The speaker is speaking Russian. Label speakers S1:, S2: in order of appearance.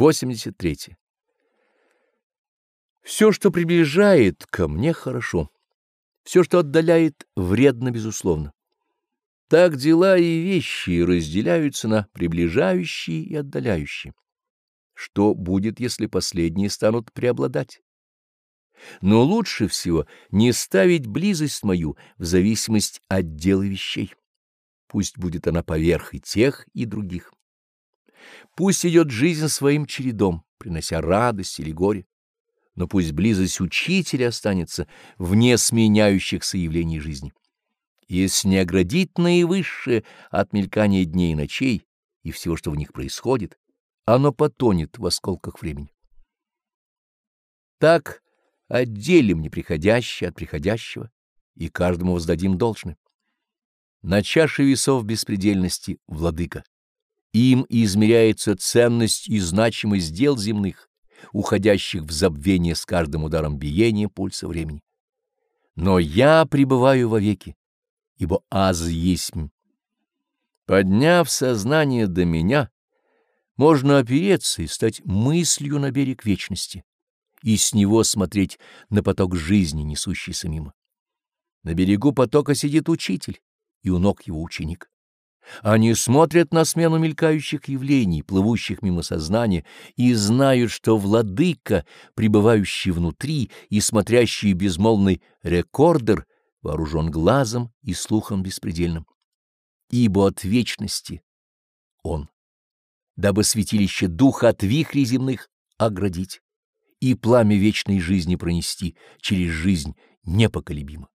S1: 83. Все, что приближает ко мне, хорошо. Все, что отдаляет, вредно, безусловно. Так дела и вещи разделяются на приближающие и отдаляющие. Что будет, если последние станут преобладать? Но лучше всего не ставить близость мою в зависимость от дела вещей. Пусть будет она поверх и тех, и других. Пусть идет жизнь своим чередом, принося радость или горе, но пусть близость учителя останется вне сменяющихся явлений жизни. Если не оградить наивысшее от мелькания дней и ночей и всего, что в них происходит, оно потонет в осколках времени. Так отделим неприходящее от приходящего и каждому воздадим должное. На чаше весов беспредельности владыка. Им измеряется ценность и значимость дел земных, уходящих в забвение с каждым ударом биения пульса времени. Но я пребываю вовеки, ибо аз есть. Подняв сознание до меня, можно опереться и стать мыслью на берег вечности, и с него смотреть на поток жизни, несущийся мимо. На берегу потока сидит учитель, и у ног его ученик. Они смотрят на смену мелькающих явлений, плывущих мимо сознания, и знают, что владыка, пребывающий внутри и смотрящий безмолвный рекордер, вооружен глазом и слухом беспредельным. Ибо от вечности он, дабы святилище духа от вихрей земных оградить и пламя вечной жизни пронести через жизнь непоколебимо.